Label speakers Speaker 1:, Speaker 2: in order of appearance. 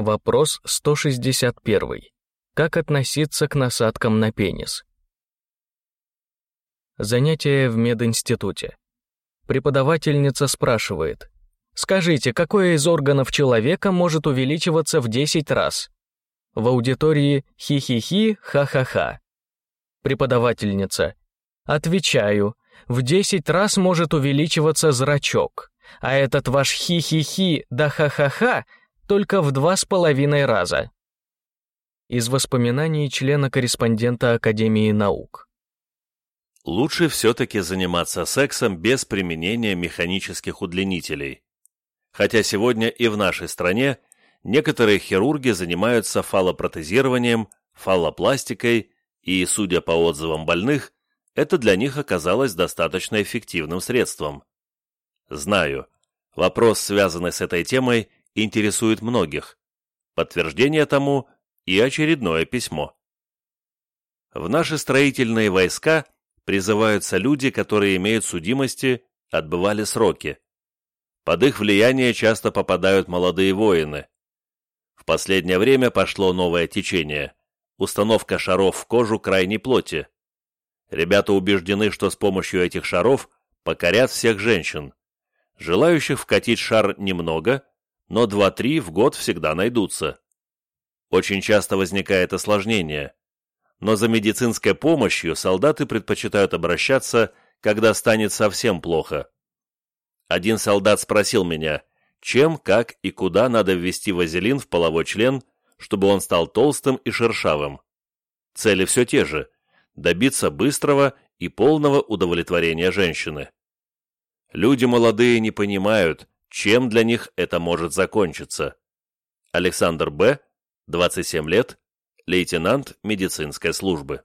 Speaker 1: Вопрос 161. Как относиться к насадкам на пенис? Занятие в мединституте. Преподавательница спрашивает. Скажите, какой из органов человека может увеличиваться в 10 раз? В аудитории хи-хи-хи, ха-ха-ха. Преподавательница. Отвечаю, в 10 раз может увеличиваться зрачок, а этот ваш хи-хи-хи да ха-ха-ха только в два с половиной раза. Из воспоминаний члена-корреспондента Академии наук.
Speaker 2: Лучше все-таки заниматься сексом без применения механических удлинителей. Хотя сегодня и в нашей стране некоторые хирурги занимаются фалопротезированием, фалопластикой, и, судя по отзывам больных, это для них оказалось достаточно эффективным средством. Знаю, вопрос, связанный с этой темой, интересует многих. Подтверждение тому и очередное письмо. В наши строительные войска призываются люди, которые имеют судимости, отбывали сроки. Под их влияние часто попадают молодые воины. В последнее время пошло новое течение – установка шаров в кожу крайней плоти. Ребята убеждены, что с помощью этих шаров покорят всех женщин. Желающих вкатить шар немного, но 2-3 в год всегда найдутся. Очень часто возникает осложнение, но за медицинской помощью солдаты предпочитают обращаться, когда станет совсем плохо. Один солдат спросил меня, чем, как и куда надо ввести вазелин в половой член, чтобы он стал толстым и шершавым. Цели все те же – добиться быстрого и полного удовлетворения женщины. Люди молодые не понимают, чем для них это может закончиться. Александр Б., 27 лет, лейтенант медицинской службы.